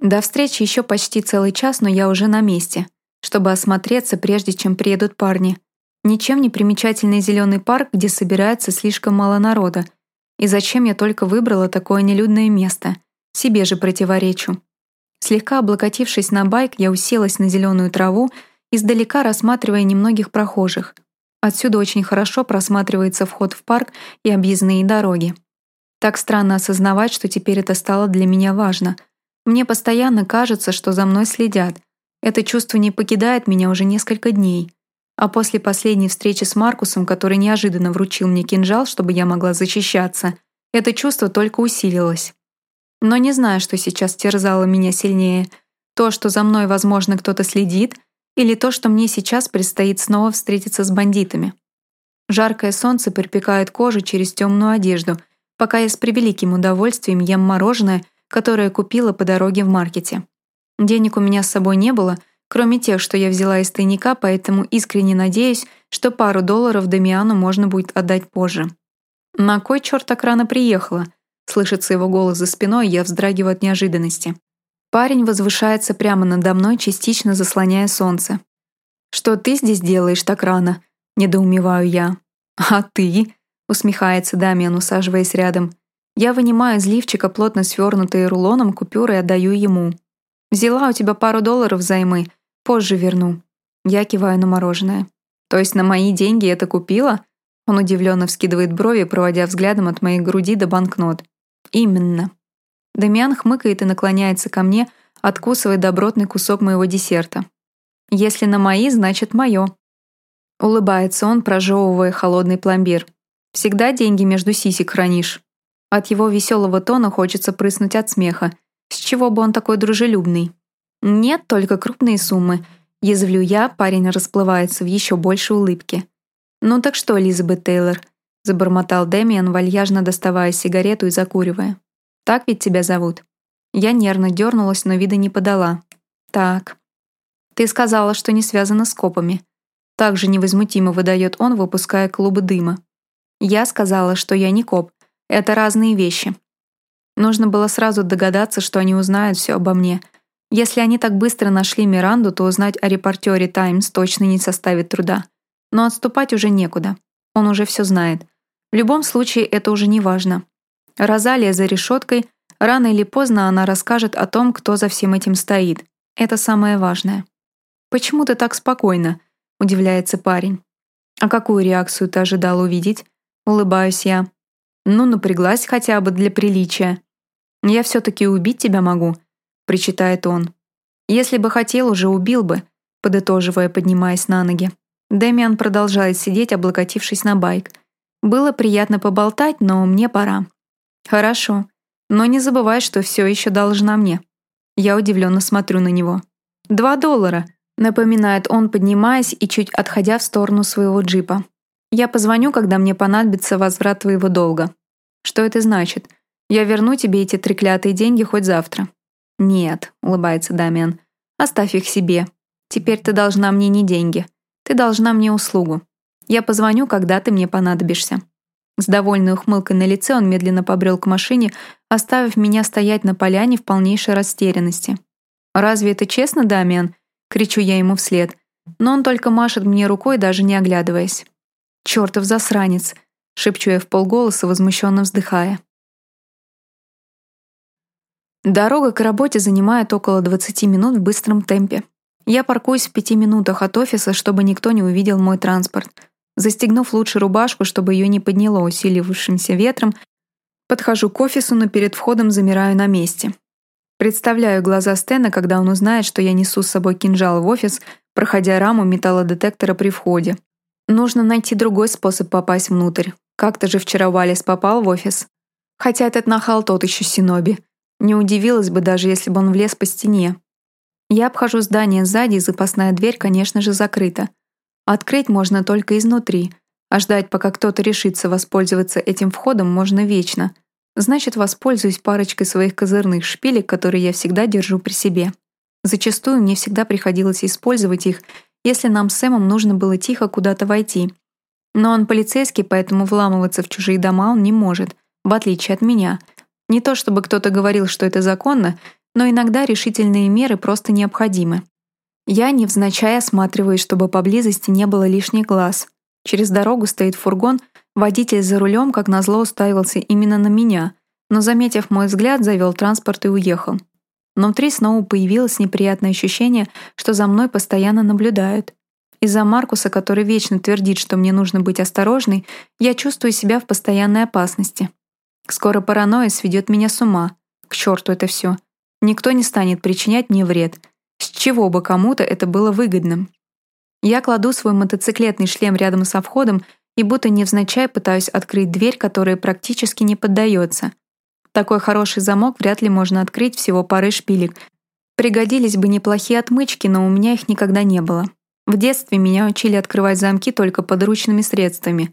До встречи еще почти целый час, но я уже на месте, чтобы осмотреться, прежде чем приедут парни. Ничем не примечательный зеленый парк, где собирается слишком мало народа. И зачем я только выбрала такое нелюдное место? Себе же противоречу. Слегка облокотившись на байк, я уселась на зеленую траву, издалека рассматривая немногих прохожих. Отсюда очень хорошо просматривается вход в парк и объездные дороги. Так странно осознавать, что теперь это стало для меня важно. Мне постоянно кажется, что за мной следят. Это чувство не покидает меня уже несколько дней. А после последней встречи с Маркусом, который неожиданно вручил мне кинжал, чтобы я могла защищаться, это чувство только усилилось. Но не знаю, что сейчас терзало меня сильнее. То, что за мной, возможно, кто-то следит, или то, что мне сейчас предстоит снова встретиться с бандитами. Жаркое солнце припекает кожу через темную одежду, пока я с превеликим удовольствием ем мороженое, которое купила по дороге в маркете. Денег у меня с собой не было, кроме тех, что я взяла из тайника, поэтому искренне надеюсь, что пару долларов Дамиану можно будет отдать позже. На кой черт так рано приехала? Слышится его голос за спиной, я вздрагиваю от неожиданности. Парень возвышается прямо надо мной, частично заслоняя солнце. «Что ты здесь делаешь так рано?» — недоумеваю я. «А ты?» — усмехается Дамиан, усаживаясь рядом. Я вынимаю из лифчика плотно свернутые рулоном купюры и отдаю ему. «Взяла у тебя пару долларов займы, позже верну». Я киваю на мороженое. «То есть на мои деньги это купила?» Он удивленно вскидывает брови, проводя взглядом от моей груди до банкнот. «Именно». Дамиан хмыкает и наклоняется ко мне, откусывая добротный кусок моего десерта. «Если на мои, значит мое». Улыбается он, прожевывая холодный пломбир. «Всегда деньги между сисек хранишь». От его веселого тона хочется прыснуть от смеха. С чего бы он такой дружелюбный? Нет, только крупные суммы. Язвлю я, парень расплывается в еще большей улыбке. «Ну так что, Элизабет Тейлор?» — забормотал Дэмиан, вальяжно доставая сигарету и закуривая. «Так ведь тебя зовут?» Я нервно дернулась, но вида не подала. «Так. Ты сказала, что не связано с копами». Также невозмутимо выдает он, выпуская клубы дыма. Я сказала, что я не коп. Это разные вещи. Нужно было сразу догадаться, что они узнают все обо мне. Если они так быстро нашли Миранду, то узнать о репортере «Таймс» точно не составит труда. Но отступать уже некуда. Он уже все знает. В любом случае, это уже не важно. Розалия за решеткой, рано или поздно она расскажет о том, кто за всем этим стоит. Это самое важное. «Почему ты так спокойно?» — удивляется парень. «А какую реакцию ты ожидал увидеть?» Улыбаюсь я. «Ну, напряглась хотя бы для приличия». «Я все-таки убить тебя могу», — причитает он. «Если бы хотел, уже убил бы», — подытоживая, поднимаясь на ноги. Дэмиан продолжает сидеть, облокотившись на байк. Было приятно поболтать, но мне пора. Хорошо. Но не забывай, что все еще должна мне. Я удивленно смотрю на него. Два доллара, напоминает он, поднимаясь и чуть отходя в сторону своего джипа. Я позвоню, когда мне понадобится возврат твоего долга. Что это значит? Я верну тебе эти треклятые деньги хоть завтра. Нет, улыбается Дамиан. Оставь их себе. Теперь ты должна мне не деньги. Ты должна мне услугу. Я позвоню, когда ты мне понадобишься». С довольной ухмылкой на лице он медленно побрел к машине, оставив меня стоять на поляне в полнейшей растерянности. «Разве это честно, Дамиан?» — кричу я ему вслед. Но он только машет мне рукой, даже не оглядываясь. «Чёртов засранец!» — шепчу я в полголоса, возмущенно вздыхая. Дорога к работе занимает около 20 минут в быстром темпе. Я паркуюсь в пяти минутах от офиса, чтобы никто не увидел мой транспорт. Застегнув лучше рубашку, чтобы ее не подняло усилившимся ветром, подхожу к офису, но перед входом замираю на месте. Представляю глаза Стэна, когда он узнает, что я несу с собой кинжал в офис, проходя раму металлодетектора при входе. Нужно найти другой способ попасть внутрь. Как-то же вчера Валис попал в офис. Хотя этот нахал тот еще Синоби. Не удивилась бы даже, если бы он влез по стене. Я обхожу здание сзади, и запасная дверь, конечно же, закрыта. Открыть можно только изнутри, а ждать, пока кто-то решится воспользоваться этим входом, можно вечно. Значит, воспользуюсь парочкой своих козырных шпилек, которые я всегда держу при себе. Зачастую мне всегда приходилось использовать их, если нам с Сэмом нужно было тихо куда-то войти. Но он полицейский, поэтому вламываться в чужие дома он не может, в отличие от меня. Не то чтобы кто-то говорил, что это законно, но иногда решительные меры просто необходимы. Я невзначай осматриваюсь, чтобы поблизости не было лишних глаз. Через дорогу стоит фургон, водитель за рулем, как назло, уставился именно на меня, но, заметив мой взгляд, завел транспорт и уехал. Внутри снова появилось неприятное ощущение, что за мной постоянно наблюдают. Из-за Маркуса, который вечно твердит, что мне нужно быть осторожной, я чувствую себя в постоянной опасности. Скоро паранойя сведет меня с ума. К черту это все. Никто не станет причинять мне вред. С чего бы кому-то это было выгодным? Я кладу свой мотоциклетный шлем рядом со входом и будто невзначай пытаюсь открыть дверь, которая практически не поддается. Такой хороший замок вряд ли можно открыть всего парой шпилек. Пригодились бы неплохие отмычки, но у меня их никогда не было. В детстве меня учили открывать замки только подручными средствами.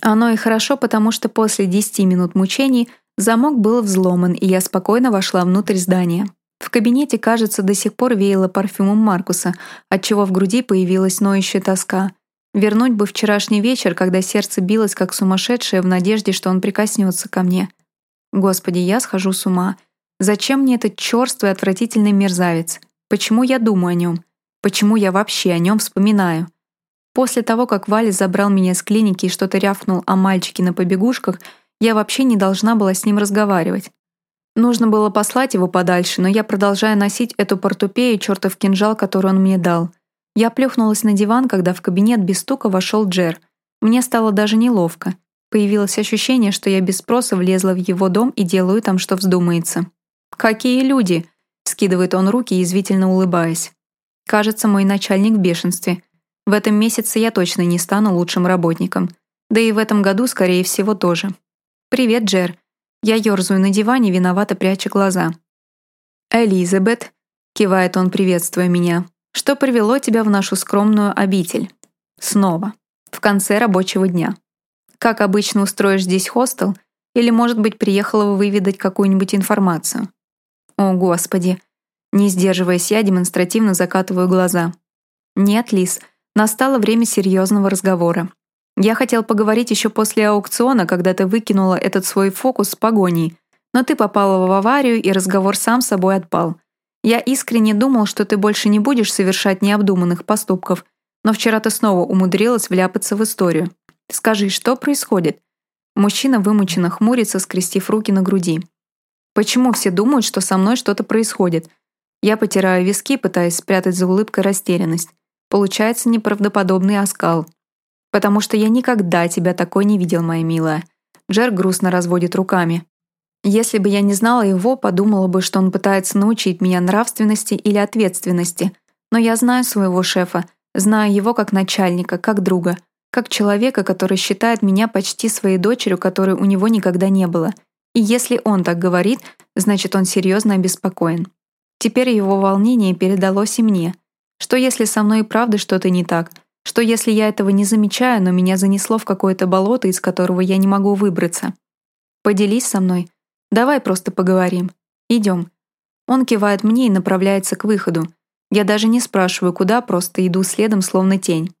Оно и хорошо, потому что после 10 минут мучений замок был взломан, и я спокойно вошла внутрь здания. В кабинете, кажется, до сих пор веяло парфюмом Маркуса, отчего в груди появилась ноющая тоска. Вернуть бы вчерашний вечер, когда сердце билось как сумасшедшее в надежде, что он прикоснется ко мне. Господи, я схожу с ума. Зачем мне этот чёрствый отвратительный мерзавец? Почему я думаю о нем? Почему я вообще о нем вспоминаю? После того, как Валя забрал меня с клиники и что-то рявкнул о мальчике на побегушках, я вообще не должна была с ним разговаривать. Нужно было послать его подальше, но я продолжаю носить эту портупею чертов кинжал, который он мне дал. Я плюхнулась на диван, когда в кабинет без стука вошел Джер. Мне стало даже неловко. Появилось ощущение, что я без спроса влезла в его дом и делаю там, что вздумается. «Какие люди!» — скидывает он руки, язвительно улыбаясь. Кажется, мой начальник в бешенстве. В этом месяце я точно не стану лучшим работником. Да и в этом году, скорее всего, тоже. «Привет, Джер». Я ёрзаю на диване, виновато пряча глаза. «Элизабет», — кивает он, приветствуя меня, «что привело тебя в нашу скромную обитель?» Снова. В конце рабочего дня. Как обычно устроишь здесь хостел? Или, может быть, приехала выведать какую-нибудь информацию? О, Господи. Не сдерживаясь, я демонстративно закатываю глаза. «Нет, Лис, настало время серьезного разговора. Я хотел поговорить еще после аукциона, когда ты выкинула этот свой фокус с погоней, но ты попала в аварию, и разговор сам собой отпал. Я искренне думал, что ты больше не будешь совершать необдуманных поступков, но вчера ты снова умудрилась вляпаться в историю. Скажи, что происходит?» Мужчина вымученно хмурится, скрестив руки на груди. «Почему все думают, что со мной что-то происходит?» Я потираю виски, пытаясь спрятать за улыбкой растерянность. Получается неправдоподобный оскал. «Потому что я никогда тебя такой не видел, моя милая». Джер грустно разводит руками. Если бы я не знала его, подумала бы, что он пытается научить меня нравственности или ответственности. Но я знаю своего шефа, знаю его как начальника, как друга, как человека, который считает меня почти своей дочерью, которой у него никогда не было. И если он так говорит, значит, он серьезно обеспокоен. Теперь его волнение передалось и мне. Что если со мной и правда что-то не так? Что если я этого не замечаю, но меня занесло в какое-то болото, из которого я не могу выбраться? Поделись со мной. Давай просто поговорим. Идем. Он кивает мне и направляется к выходу. Я даже не спрашиваю, куда, просто иду следом, словно тень.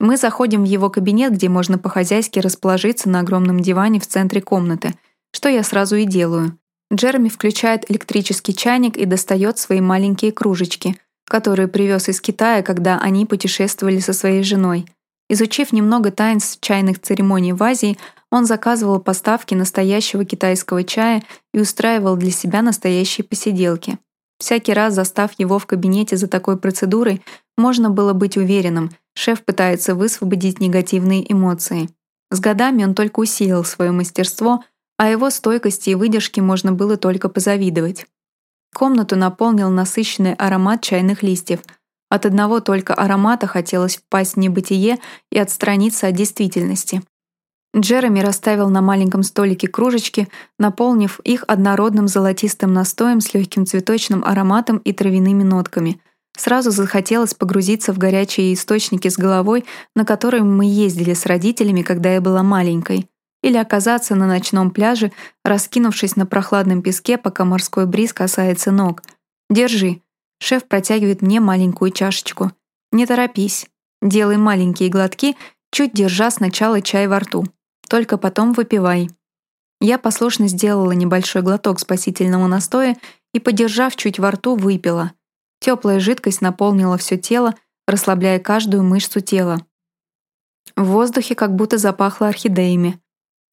Мы заходим в его кабинет, где можно по-хозяйски расположиться на огромном диване в центре комнаты, что я сразу и делаю. Джереми включает электрический чайник и достает свои маленькие кружечки, которые привез из Китая, когда они путешествовали со своей женой. Изучив немного таинств чайных церемоний в Азии, он заказывал поставки настоящего китайского чая и устраивал для себя настоящие посиделки. Всякий раз, застав его в кабинете за такой процедурой, можно было быть уверенным, шеф пытается высвободить негативные эмоции. С годами он только усилил свое мастерство — а его стойкости и выдержке можно было только позавидовать. Комнату наполнил насыщенный аромат чайных листьев. От одного только аромата хотелось впасть в небытие и отстраниться от действительности. Джереми расставил на маленьком столике кружечки, наполнив их однородным золотистым настоем с легким цветочным ароматом и травяными нотками. Сразу захотелось погрузиться в горячие источники с головой, на которые мы ездили с родителями, когда я была маленькой или оказаться на ночном пляже, раскинувшись на прохладном песке, пока морской бриз касается ног. «Держи». Шеф протягивает мне маленькую чашечку. «Не торопись. Делай маленькие глотки, чуть держа сначала чай во рту. Только потом выпивай». Я послушно сделала небольшой глоток спасительного настоя и, подержав чуть во рту, выпила. Теплая жидкость наполнила все тело, расслабляя каждую мышцу тела. В воздухе как будто запахло орхидеями.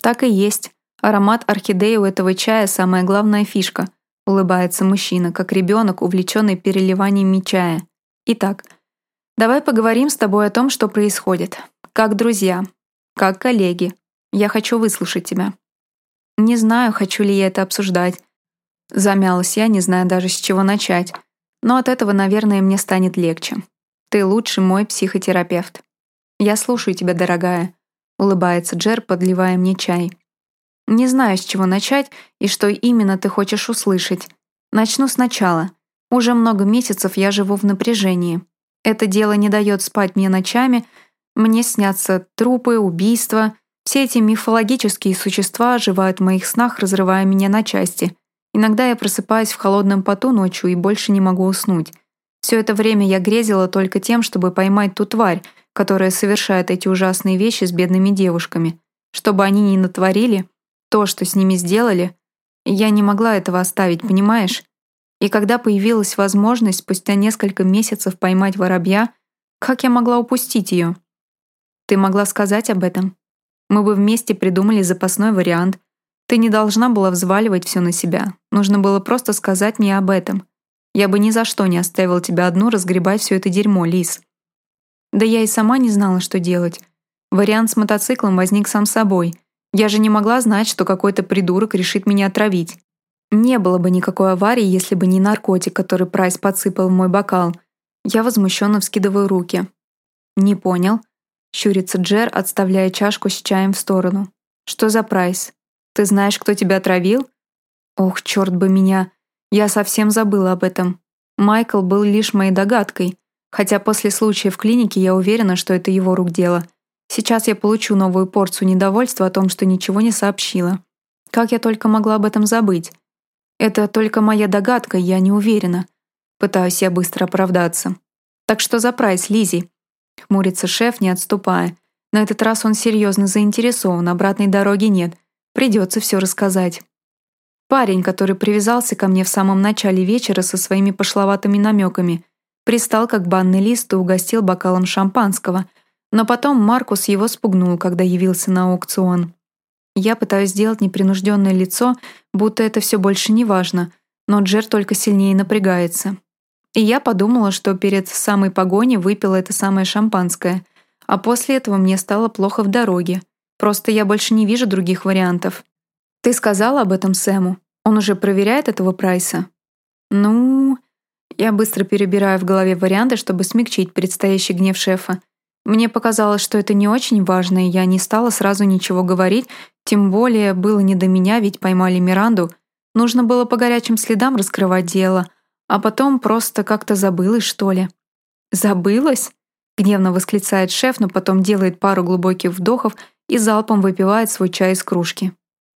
Так и есть. Аромат орхидеи у этого чая – самая главная фишка. Улыбается мужчина, как ребенок, увлеченный переливаниями чая. Итак, давай поговорим с тобой о том, что происходит. Как друзья, как коллеги. Я хочу выслушать тебя. Не знаю, хочу ли я это обсуждать. Замялась я, не зная даже с чего начать. Но от этого, наверное, мне станет легче. Ты лучший мой психотерапевт. Я слушаю тебя, дорогая. Улыбается Джер, подливая мне чай. Не знаю, с чего начать и что именно ты хочешь услышать. Начну сначала. Уже много месяцев я живу в напряжении. Это дело не дает спать мне ночами, мне снятся трупы, убийства. Все эти мифологические существа оживают в моих снах, разрывая меня на части. Иногда я просыпаюсь в холодном поту ночью и больше не могу уснуть. Все это время я грезила только тем, чтобы поймать ту тварь, которая совершает эти ужасные вещи с бедными девушками. Чтобы они не натворили, то, что с ними сделали, я не могла этого оставить, понимаешь? И когда появилась возможность спустя несколько месяцев поймать воробья, как я могла упустить ее? Ты могла сказать об этом. Мы бы вместе придумали запасной вариант. Ты не должна была взваливать все на себя. Нужно было просто сказать мне об этом. Я бы ни за что не оставила тебя одну разгребать все это дерьмо, Лис. Да я и сама не знала, что делать. Вариант с мотоциклом возник сам собой. Я же не могла знать, что какой-то придурок решит меня отравить. Не было бы никакой аварии, если бы не наркотик, который Прайс подсыпал в мой бокал. Я возмущенно вскидываю руки. Не понял. Щурится Джер, отставляя чашку с чаем в сторону. «Что за прайс? Ты знаешь, кто тебя отравил?» «Ох, черт бы меня! Я совсем забыла об этом. Майкл был лишь моей догадкой, хотя после случая в клинике я уверена, что это его рук дело. Сейчас я получу новую порцию недовольства о том, что ничего не сообщила. Как я только могла об этом забыть? Это только моя догадка, я не уверена. Пытаюсь я быстро оправдаться. Так что за прайс, Лизи? Хмурится шеф, не отступая. На этот раз он серьезно заинтересован, обратной дороги нет. Придется все рассказать. Парень, который привязался ко мне в самом начале вечера со своими пошловатыми намеками, пристал как банный лист и угостил бокалом шампанского, но потом Маркус его спугнул, когда явился на аукцион. Я пытаюсь сделать непринужденное лицо, будто это все больше не важно, но Джер только сильнее напрягается. И я подумала, что перед самой погоней выпила это самое шампанское, а после этого мне стало плохо в дороге. Просто я больше не вижу других вариантов. Ты сказала об этом Сэму? Он уже проверяет этого Прайса? Ну... Я быстро перебираю в голове варианты, чтобы смягчить предстоящий гнев шефа. Мне показалось, что это не очень важно, и я не стала сразу ничего говорить, тем более было не до меня, ведь поймали Миранду. Нужно было по горячим следам раскрывать дело — а потом просто как-то забылась, что ли. «Забылась?» — гневно восклицает шеф, но потом делает пару глубоких вдохов и залпом выпивает свой чай из кружки.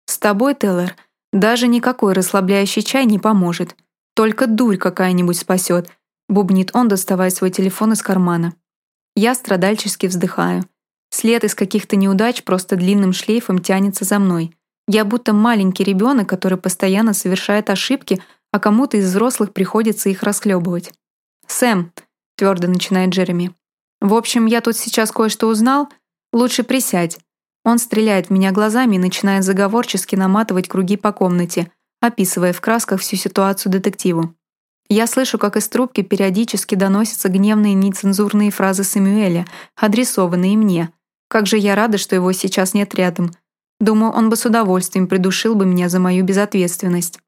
«С тобой, Теллер, даже никакой расслабляющий чай не поможет. Только дурь какая-нибудь спасет», — бубнит он, доставая свой телефон из кармана. Я страдальчески вздыхаю. След из каких-то неудач просто длинным шлейфом тянется за мной. Я будто маленький ребенок, который постоянно совершает ошибки, а кому-то из взрослых приходится их расхлебывать. «Сэм», — твердо начинает Джереми, «в общем, я тут сейчас кое-что узнал. Лучше присядь». Он стреляет в меня глазами и начинает заговорчески наматывать круги по комнате, описывая в красках всю ситуацию детективу. Я слышу, как из трубки периодически доносятся гневные нецензурные фразы Самюэля, адресованные мне. Как же я рада, что его сейчас нет рядом. Думаю, он бы с удовольствием придушил бы меня за мою безответственность.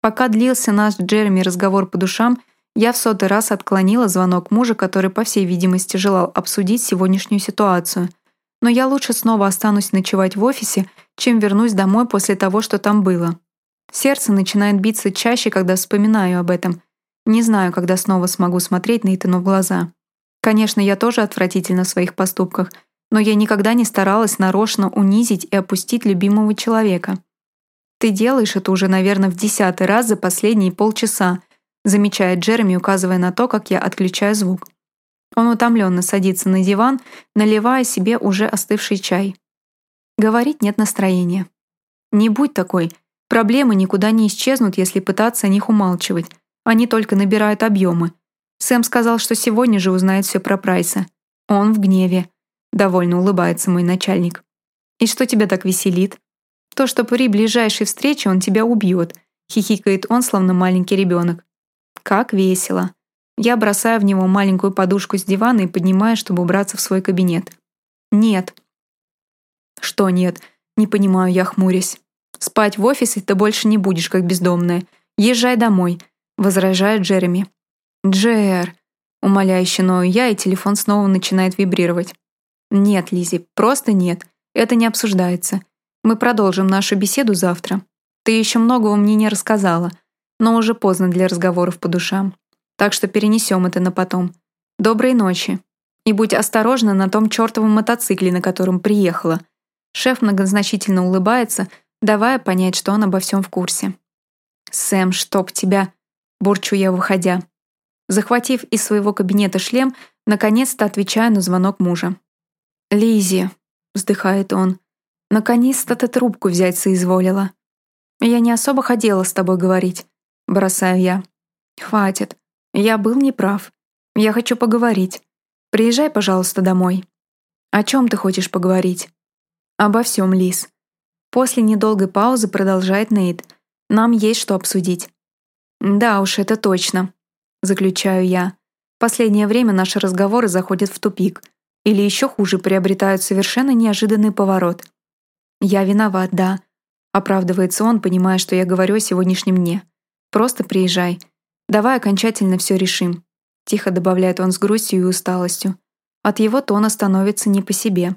Пока длился наш Джереми разговор по душам, я в сотый раз отклонила звонок мужа, который, по всей видимости, желал обсудить сегодняшнюю ситуацию. Но я лучше снова останусь ночевать в офисе, чем вернусь домой после того, что там было. Сердце начинает биться чаще, когда вспоминаю об этом. Не знаю, когда снова смогу смотреть Нейтану в глаза. Конечно, я тоже отвратительна в своих поступках, но я никогда не старалась нарочно унизить и опустить любимого человека. «Ты делаешь это уже, наверное, в десятый раз за последние полчаса», замечает Джереми, указывая на то, как я отключаю звук. Он утомленно садится на диван, наливая себе уже остывший чай. Говорить нет настроения. «Не будь такой», Проблемы никуда не исчезнут, если пытаться о них умалчивать. Они только набирают объемы. Сэм сказал, что сегодня же узнает все про Прайса. Он в гневе. Довольно улыбается мой начальник. И что тебя так веселит? То, что при ближайшей встрече он тебя убьет, хихикает он, словно маленький ребенок. Как весело. Я бросаю в него маленькую подушку с дивана и поднимаю, чтобы убраться в свой кабинет. Нет. Что нет? Не понимаю я, хмурясь. Спать в офисе ты больше не будешь, как бездомная. Езжай домой, возражает Джереми. Джер, умоляюще ною я, и телефон снова начинает вибрировать. Нет, Лизи, просто нет. Это не обсуждается. Мы продолжим нашу беседу завтра. Ты еще многого мне не рассказала, но уже поздно для разговоров по душам. Так что перенесем это на потом. Доброй ночи. И будь осторожна на том чертовом мотоцикле, на котором приехала. Шеф многозначительно улыбается, давая понять, что он обо всем в курсе. «Сэм, чтоб тебя!» — бурчу я, выходя. Захватив из своего кабинета шлем, наконец-то отвечаю на звонок мужа. Лизи, вздыхает он, — «наконец-то ты трубку взять соизволила». «Я не особо хотела с тобой говорить», — бросаю я. «Хватит. Я был неправ. Я хочу поговорить. Приезжай, пожалуйста, домой». «О чем ты хочешь поговорить?» «Обо всем, Лиз». После недолгой паузы продолжает Нейт. «Нам есть что обсудить». «Да уж, это точно», — заключаю я. Последнее время наши разговоры заходят в тупик. Или еще хуже, приобретают совершенно неожиданный поворот. «Я виноват, да», — оправдывается он, понимая, что я говорю о сегодняшнем дне. «Просто приезжай. Давай окончательно все решим», — тихо добавляет он с грустью и усталостью. От его тона становится не по себе.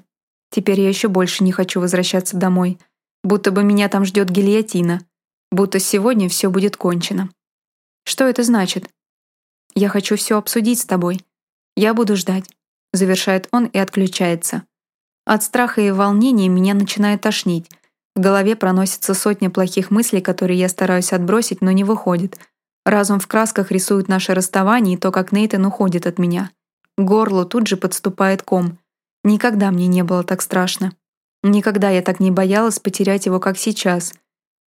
Теперь я еще больше не хочу возвращаться домой. Будто бы меня там ждет гильотина. Будто сегодня все будет кончено. Что это значит? Я хочу все обсудить с тобой. Я буду ждать. Завершает он и отключается. От страха и волнения меня начинает тошнить. В голове проносится сотня плохих мыслей, которые я стараюсь отбросить, но не выходит. Разум в красках рисует наше расставание и то, как Нейтан уходит от меня. К горлу тут же подступает ком. Никогда мне не было так страшно. Никогда я так не боялась потерять его, как сейчас.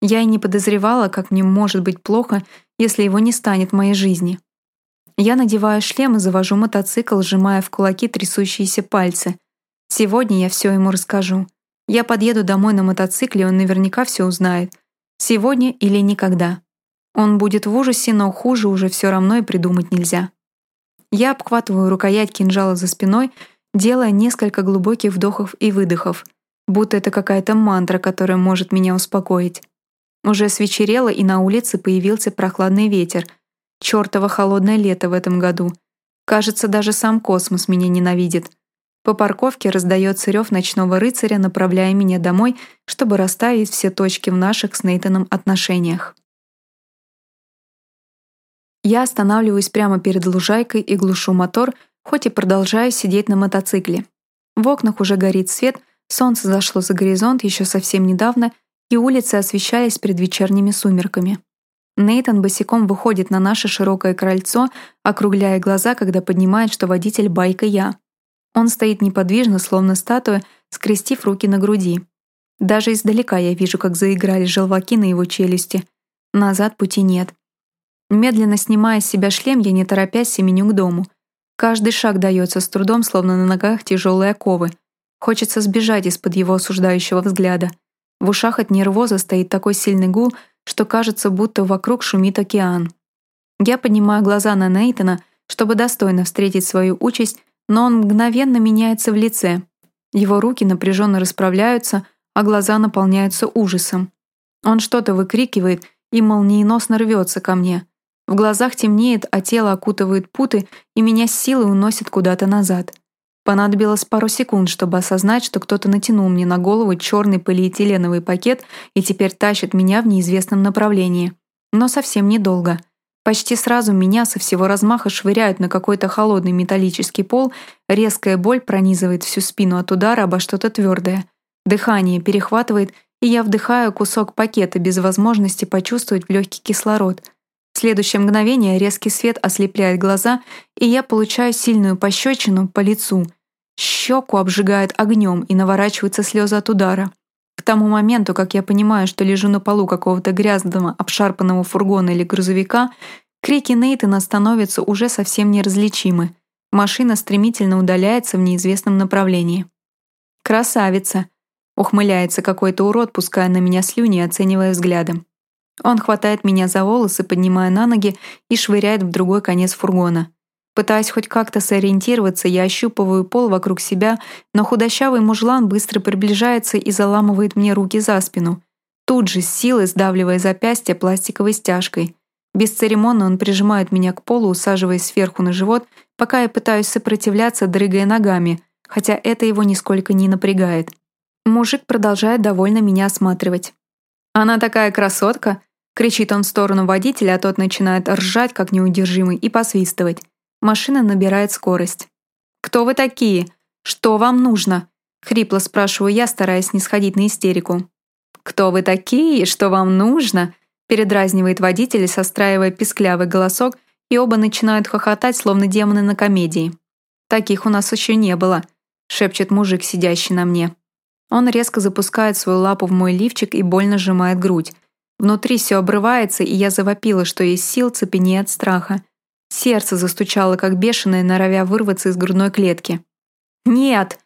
Я и не подозревала, как мне может быть плохо, если его не станет в моей жизни. Я надеваю шлем и завожу мотоцикл, сжимая в кулаки трясущиеся пальцы. Сегодня я все ему расскажу. Я подъеду домой на мотоцикле, он наверняка все узнает. Сегодня или никогда. Он будет в ужасе, но хуже уже все равно и придумать нельзя. Я обхватываю рукоять кинжала за спиной делая несколько глубоких вдохов и выдохов, будто это какая-то мантра, которая может меня успокоить. Уже свечерело, и на улице появился прохладный ветер. Чёртово холодное лето в этом году. Кажется, даже сам космос меня ненавидит. По парковке раздается рев ночного рыцаря, направляя меня домой, чтобы расставить все точки в наших с Нейтаном отношениях. Я останавливаюсь прямо перед лужайкой и глушу мотор, хоть и продолжаю сидеть на мотоцикле. В окнах уже горит свет, солнце зашло за горизонт еще совсем недавно, и улицы освещались предвечерними сумерками. Нейтан босиком выходит на наше широкое крыльцо, округляя глаза, когда понимает, что водитель байка я. Он стоит неподвижно, словно статуя, скрестив руки на груди. Даже издалека я вижу, как заиграли желваки на его челюсти. Назад пути нет. Медленно снимая с себя шлем, я не торопясь семеню к дому — Каждый шаг дается с трудом, словно на ногах тяжелые оковы. Хочется сбежать из-под его осуждающего взгляда. В ушах от нервоза стоит такой сильный гул, что кажется, будто вокруг шумит океан. Я поднимаю глаза на Нейтана, чтобы достойно встретить свою участь, но он мгновенно меняется в лице. Его руки напряженно расправляются, а глаза наполняются ужасом. Он что-то выкрикивает и молниеносно рвется ко мне — в глазах темнеет, а тело окутывает путы, и меня с силой уносит куда-то назад. Понадобилось пару секунд, чтобы осознать, что кто-то натянул мне на голову черный полиэтиленовый пакет и теперь тащит меня в неизвестном направлении. Но совсем недолго. Почти сразу меня со всего размаха швыряют на какой-то холодный металлический пол, резкая боль пронизывает всю спину от удара обо что-то твердое. Дыхание перехватывает, и я вдыхаю кусок пакета без возможности почувствовать легкий кислород — в следующее мгновение резкий свет ослепляет глаза, и я получаю сильную пощечину по лицу. Щеку обжигает огнем и наворачиваются слезы от удара. К тому моменту, как я понимаю, что лежу на полу какого-то грязного, обшарпанного фургона или грузовика, крики Нейтана становятся уже совсем неразличимы. Машина стремительно удаляется в неизвестном направлении. «Красавица!» — ухмыляется какой-то урод, пуская на меня слюни, оценивая взглядом. Он хватает меня за волосы, поднимая на ноги и швыряет в другой конец фургона. Пытаясь хоть как-то сориентироваться, я ощупываю пол вокруг себя, но худощавый мужлан быстро приближается и заламывает мне руки за спину. Тут же с силой сдавливая запястье пластиковой стяжкой. Бесцеремонно он прижимает меня к полу, усаживаясь сверху на живот, пока я пытаюсь сопротивляться, дрыгая ногами, хотя это его нисколько не напрягает. Мужик продолжает довольно меня осматривать. «Она такая красотка!» — кричит он в сторону водителя, а тот начинает ржать, как неудержимый, и посвистывать. Машина набирает скорость. «Кто вы такие? Что вам нужно?» — хрипло спрашиваю я, стараясь не сходить на истерику. «Кто вы такие? Что вам нужно?» — передразнивает водитель, состраивая писклявый голосок, и оба начинают хохотать, словно демоны на комедии. «Таких у нас еще не было», — шепчет мужик, сидящий на мне. Он резко запускает свою лапу в мой лифчик и больно сжимает грудь. Внутри все обрывается, и я завопила, что есть сил цепенея от страха. Сердце застучало, как бешеное, норовя вырваться из грудной клетки. «Нет!»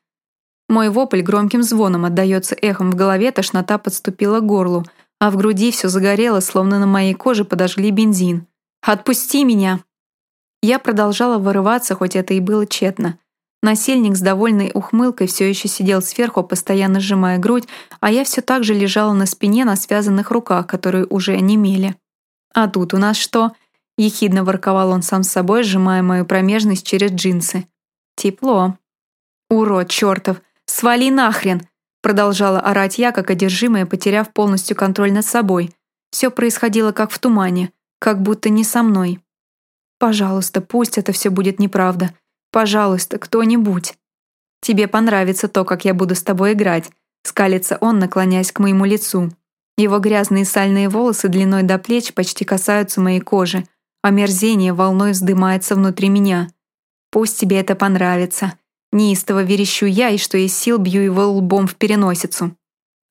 Мой вопль громким звоном отдается эхом в голове, тошнота подступила к горлу, а в груди все загорело, словно на моей коже подожгли бензин. «Отпусти меня!» Я продолжала вырываться, хоть это и было тщетно. Насильник с довольной ухмылкой все еще сидел сверху, постоянно сжимая грудь, а я все так же лежала на спине на связанных руках, которые уже онемели. «А тут у нас что?» Ехидно ворковал он сам с собой, сжимая мою промежность через джинсы. «Тепло». «Урод чертов! Свали нахрен!» Продолжала орать я, как одержимая, потеряв полностью контроль над собой. Все происходило как в тумане, как будто не со мной. «Пожалуйста, пусть это все будет неправда. Пожалуйста, кто-нибудь. Тебе понравится то, как я буду с тобой играть», скалится он, наклоняясь к моему лицу. Его грязные сальные волосы длиной до плеч почти касаются моей кожи, Омерзение волной вздымается внутри меня. Пусть тебе это понравится. Неистово верещу я, и что из сил бью его лбом в переносицу.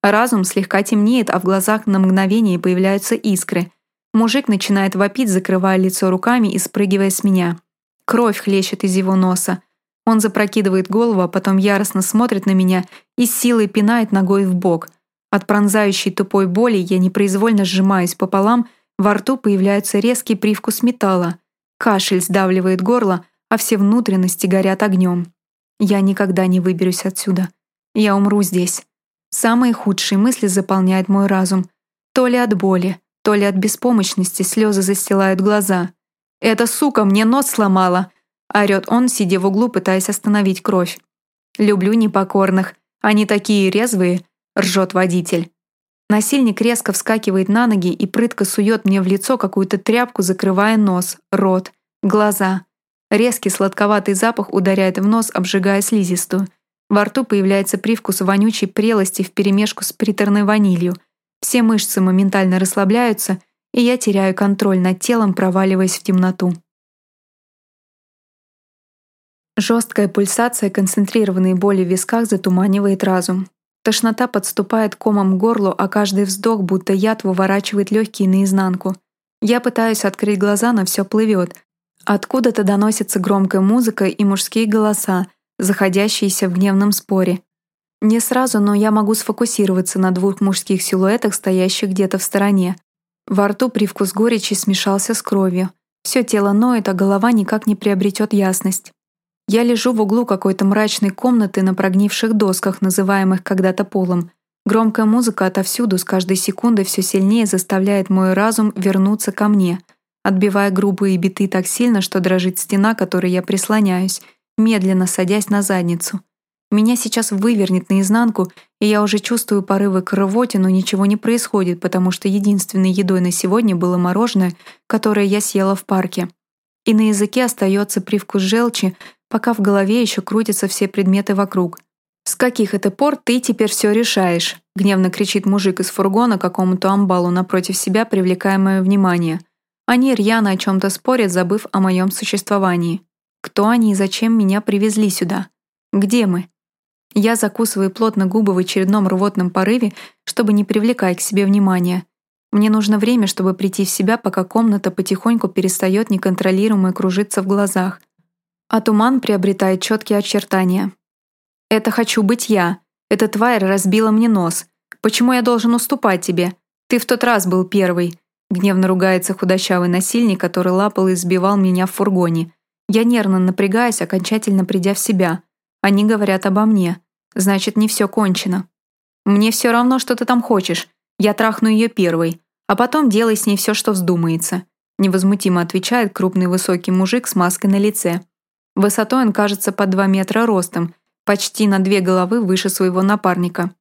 Разум слегка темнеет, а в глазах на мгновение появляются искры. Мужик начинает вопить, закрывая лицо руками и спрыгивая с меня. Кровь хлещет из его носа. Он запрокидывает голову, а потом яростно смотрит на меня и с силой пинает ногой в бок. От пронзающей тупой боли я непроизвольно сжимаюсь пополам во рту появляется резкий привкус металла. Кашель сдавливает горло, а все внутренности горят огнем. Я никогда не выберусь отсюда. Я умру здесь. Самые худшие мысли заполняют мой разум. То ли от боли, то ли от беспомощности слезы застилают глаза. «Эта сука мне нос сломала!» — орёт он, сидя в углу, пытаясь остановить кровь. «Люблю непокорных. Они такие резвые», — ржет водитель. Насильник резко вскакивает на ноги и прытко сует мне в лицо какую-то тряпку, закрывая нос, рот, глаза. Резкий сладковатый запах ударяет в нос, обжигая слизистую. Во рту появляется привкус вонючей прелости вперемешку с приторной ванилью. Все мышцы моментально расслабляются, и я теряю контроль над телом, проваливаясь в темноту. Жесткая пульсация концентрированной боли в висках затуманивает разум. Тошнота подступает комом к горлу, а каждый вздох, будто яд, выворачивает легкие наизнанку. Я пытаюсь открыть глаза, но все плывет. Откуда-то доносится громкая музыка и мужские голоса, заходящиеся в гневном споре. Не сразу, но я могу сфокусироваться на двух мужских силуэтах, стоящих где-то в стороне. Во рту привкус горечи смешался с кровью. Все тело ноет, а голова никак не приобретет ясность. Я лежу в углу какой-то мрачной комнаты на прогнивших досках, называемых когда-то полом. Громкая музыка отовсюду с каждой секундой все сильнее заставляет мой разум вернуться ко мне, отбивая грубые биты так сильно, что дрожит стена, которой я прислоняюсь, медленно садясь на задницу. Меня сейчас вывернет наизнанку, и я уже чувствую порывы к рвоте, но ничего не происходит, потому что единственной едой на сегодня было мороженое, которое я съела в парке. И на языке остается привкус желчи, пока в голове еще крутятся все предметы вокруг. «С каких это пор ты теперь все решаешь?» — гневно кричит мужик из фургона какому-то амбалу напротив себя, привлекая мое внимание. Они рьяно о чем-то спорят, забыв о моем существовании. Кто они и зачем меня привезли сюда? Где мы? Я закусываю плотно губы в очередном рвотном порыве, чтобы не привлекать к себе внимания. Мне нужно время, чтобы прийти в себя, пока комната потихоньку перестает неконтролируемо кружиться в глазах. А туман приобретает четкие очертания. «Это хочу быть я. Эта тварь разбила мне нос. Почему я должен уступать тебе? Ты в тот раз был первый». Гневно ругается худощавый насильник, который лапал и сбивал меня в фургоне. Я нервно напрягаюсь, окончательно придя в себя. Они говорят обо мне. Значит, не все кончено. Мне все равно, что ты там хочешь. Я трахну ее первой. А потом делай с ней все, что вздумается. Невозмутимо отвечает крупный высокий мужик с маской на лице. Высотой он кажется под 2 метра ростом, почти на две головы выше своего напарника.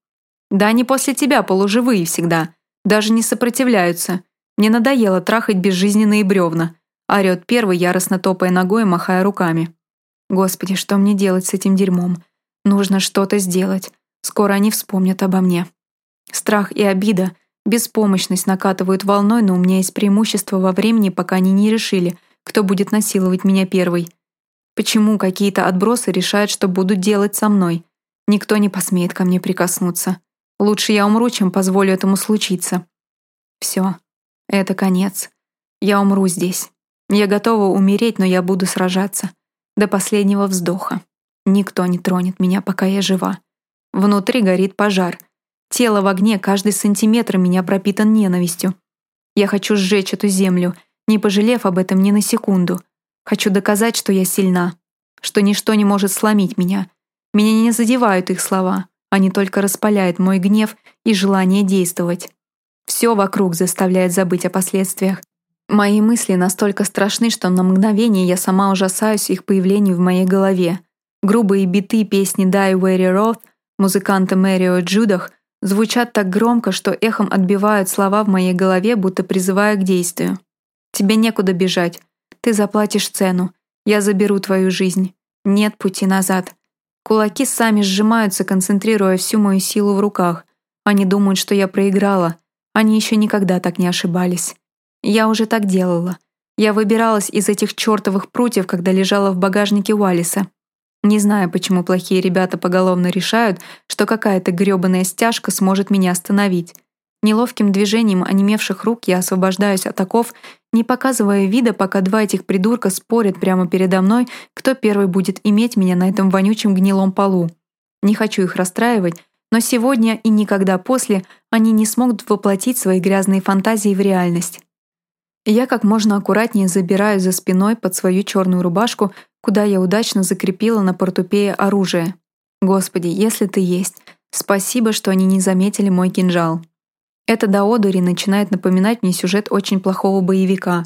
Да они после тебя полуживые всегда. Даже не сопротивляются. Мне надоело трахать безжизненные бревна. Орёт первый, яростно топая ногой и махая руками. Господи, что мне делать с этим дерьмом? Нужно что-то сделать. Скоро они вспомнят обо мне. Страх и обида, беспомощность накатывают волной, но у меня есть преимущество во времени, пока они не решили, кто будет насиловать меня первый. Почему какие-то отбросы решают, что будут делать со мной? Никто не посмеет ко мне прикоснуться. Лучше я умру, чем позволю этому случиться. Все, это конец. Я умру здесь. Я готова умереть, но я буду сражаться. До последнего вздоха. Никто не тронет меня, пока я жива. Внутри горит пожар. Тело в огне, каждый сантиметр меня пропитан ненавистью. Я хочу сжечь эту землю, не пожалев об этом ни на секунду. Хочу доказать, что я сильна, что ничто не может сломить меня. Меня не задевают их слова, они только распаляют мой гнев и желание действовать. Все вокруг заставляет забыть о последствиях. Мои мысли настолько страшны, что на мгновение я сама ужасаюсь их появлению в моей голове. Грубые биты песни «Die Very Roth» музыканта Мэрио Джудах звучат так громко, что эхом отбивают слова в моей голове, будто призывая к действию. «Тебе некуда бежать. Ты заплатишь цену. Я заберу твою жизнь. Нет пути назад». Кулаки сами сжимаются, концентрируя всю мою силу в руках. Они думают, что я проиграла. Они еще никогда так не ошибались. Я уже так делала. Я выбиралась из этих чертовых прутьев, когда лежала в багажнике Уаллиса. Не знаю, почему плохие ребята поголовно решают, что какая-то грёбаная стяжка сможет меня остановить. Неловким движением онемевших рук я освобождаюсь от оков, не показывая вида, пока два этих придурка спорят прямо передо мной, кто первый будет иметь меня на этом вонючем гнилом полу. Не хочу их расстраивать, но сегодня и никогда после они не смогут воплотить свои грязные фантазии в реальность. Я как можно аккуратнее забираю за спиной под свою черную рубашку куда я удачно закрепила на портупее оружие. Господи, если ты есть, спасибо, что они не заметили мой кинжал. Это до одури начинает напоминать мне сюжет очень плохого боевика.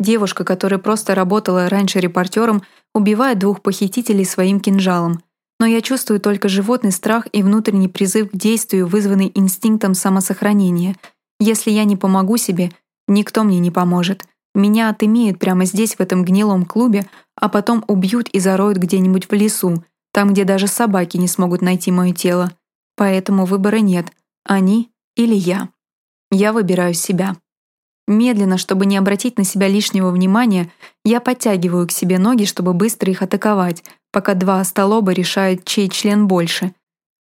Девушка, которая просто работала раньше репортером, убивает двух похитителей своим кинжалом. Но я чувствую только животный страх и внутренний призыв к действию, вызванный инстинктом самосохранения. Если я не помогу себе, никто мне не поможет. Меня отымеют прямо здесь, в этом гнилом клубе, а потом убьют и зароют где-нибудь в лесу, там, где даже собаки не смогут найти мое тело. Поэтому выбора нет. Они или я. Я выбираю себя. Медленно, чтобы не обратить на себя лишнего внимания, я подтягиваю к себе ноги, чтобы быстро их атаковать, пока два остолоба решают, чей член больше.